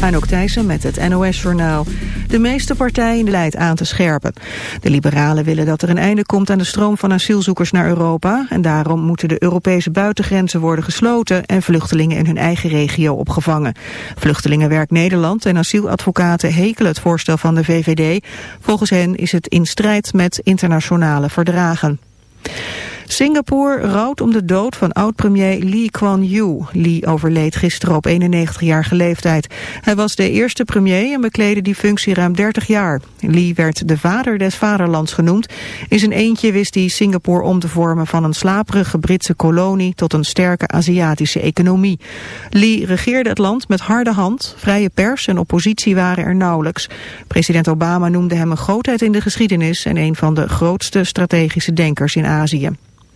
Anouk Thijssen met het NOS-journaal. De meeste partijen beleid aan te scherpen. De liberalen willen dat er een einde komt aan de stroom van asielzoekers naar Europa... en daarom moeten de Europese buitengrenzen worden gesloten... en vluchtelingen in hun eigen regio opgevangen. Vluchtelingenwerk Nederland en asieladvocaten hekelen het voorstel van de VVD. Volgens hen is het in strijd met internationale verdragen. Singapore rouwt om de dood van oud-premier Lee Kuan Yew. Lee overleed gisteren op 91-jarige leeftijd. Hij was de eerste premier en bekleedde die functie ruim 30 jaar. Lee werd de vader des vaderlands genoemd. In zijn eentje wist hij Singapore om te vormen van een slaperige Britse kolonie tot een sterke Aziatische economie. Lee regeerde het land met harde hand. Vrije pers en oppositie waren er nauwelijks. President Obama noemde hem een grootheid in de geschiedenis en een van de grootste strategische denkers in Azië.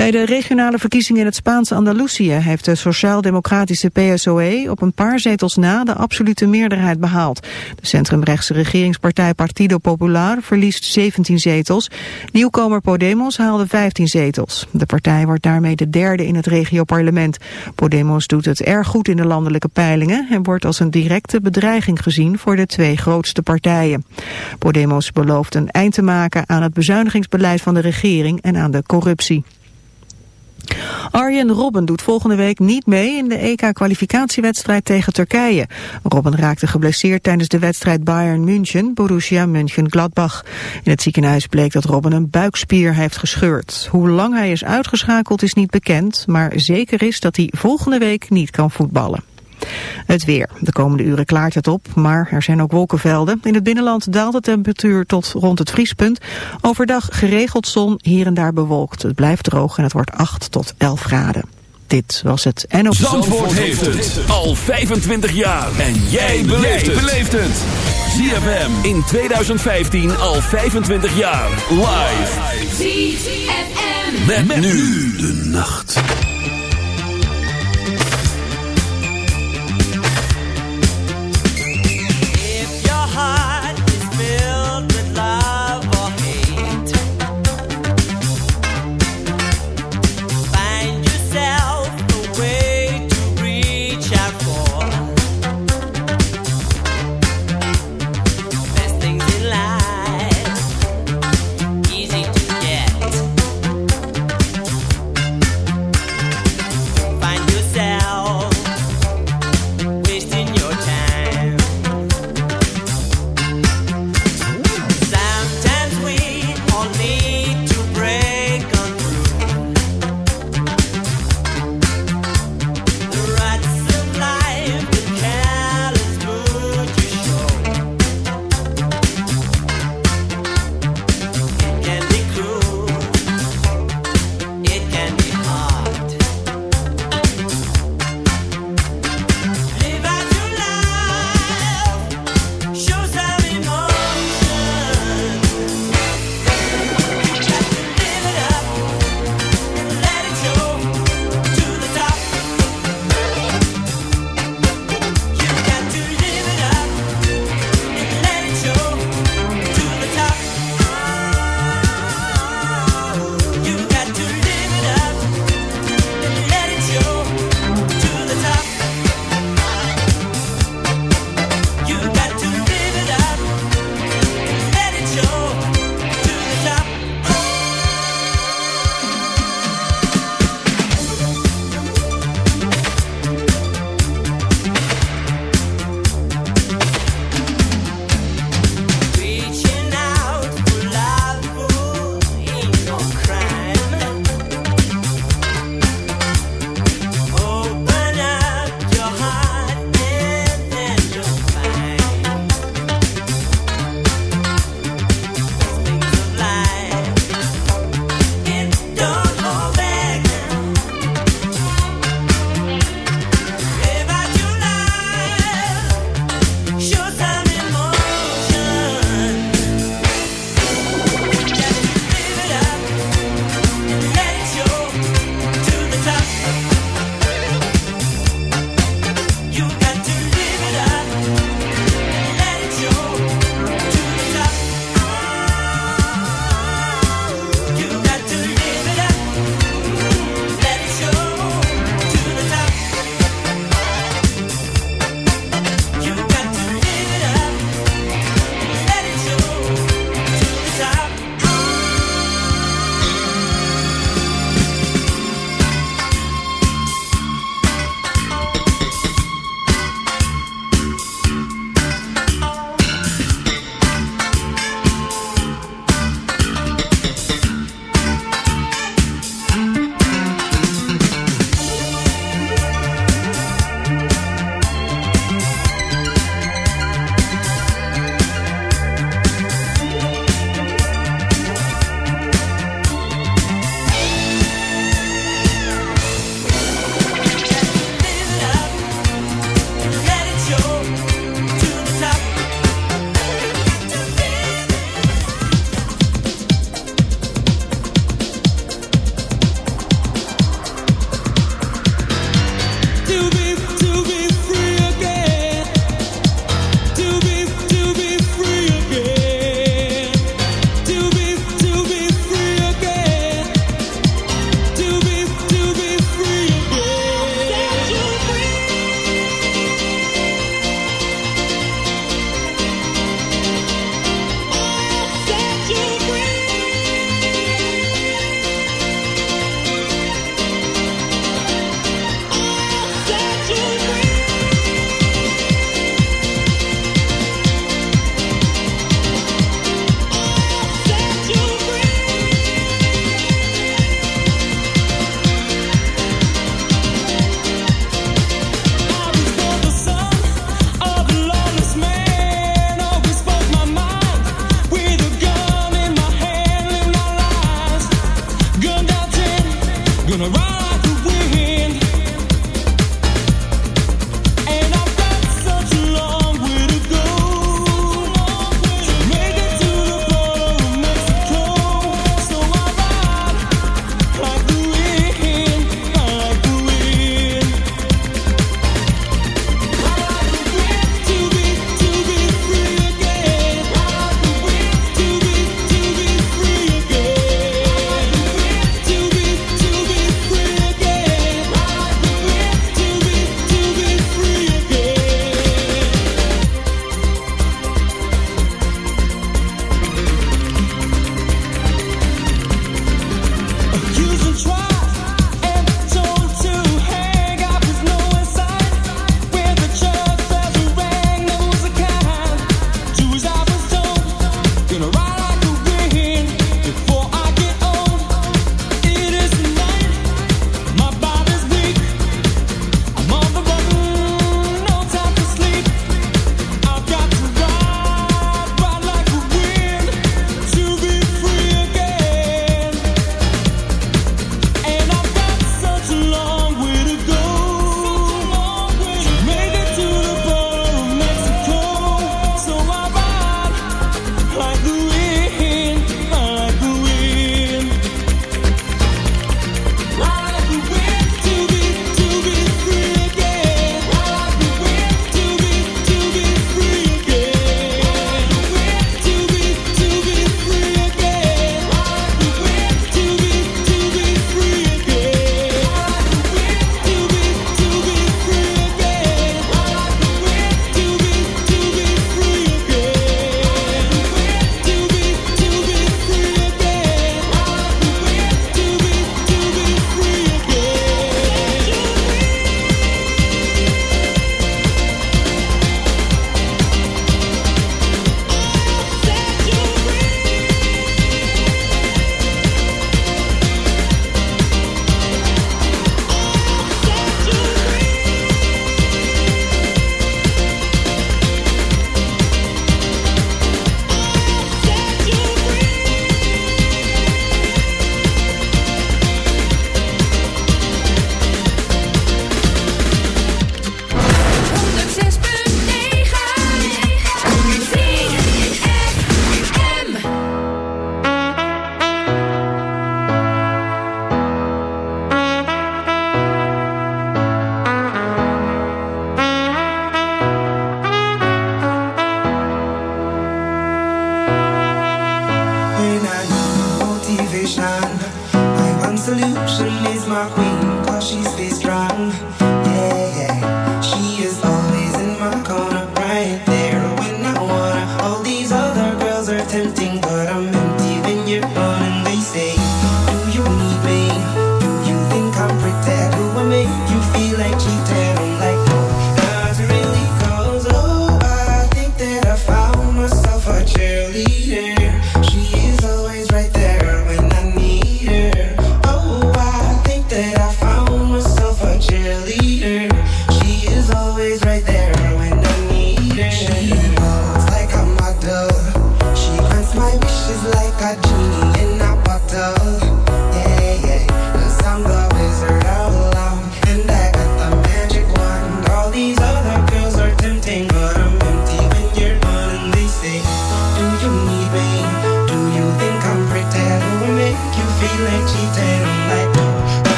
Bij de regionale verkiezingen in het Spaanse Andalusië heeft de sociaal-democratische PSOE op een paar zetels na de absolute meerderheid behaald. De centrumrechtse regeringspartij Partido Popular verliest 17 zetels. Nieuwkomer Podemos haalde 15 zetels. De partij wordt daarmee de derde in het regioparlement. Podemos doet het erg goed in de landelijke peilingen en wordt als een directe bedreiging gezien voor de twee grootste partijen. Podemos belooft een eind te maken aan het bezuinigingsbeleid van de regering en aan de corruptie. Arjen Robben doet volgende week niet mee in de EK-kwalificatiewedstrijd tegen Turkije. Robben raakte geblesseerd tijdens de wedstrijd Bayern München, Borussia München-Gladbach. In het ziekenhuis bleek dat Robben een buikspier heeft gescheurd. Hoe lang hij is uitgeschakeld is niet bekend, maar zeker is dat hij volgende week niet kan voetballen. Het weer. De komende uren klaart het op, maar er zijn ook wolkenvelden. In het binnenland daalt de temperatuur tot rond het vriespunt. Overdag geregeld zon, hier en daar bewolkt. Het blijft droog en het wordt 8 tot 11 graden. Dit was het NO. Zandvoort, Zandvoort heeft het al 25 jaar. En jij beleeft het. ZFM in 2015 al 25 jaar. Live. ZFM. Met, met nu de nacht.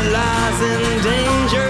Specialize in danger.